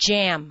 jam.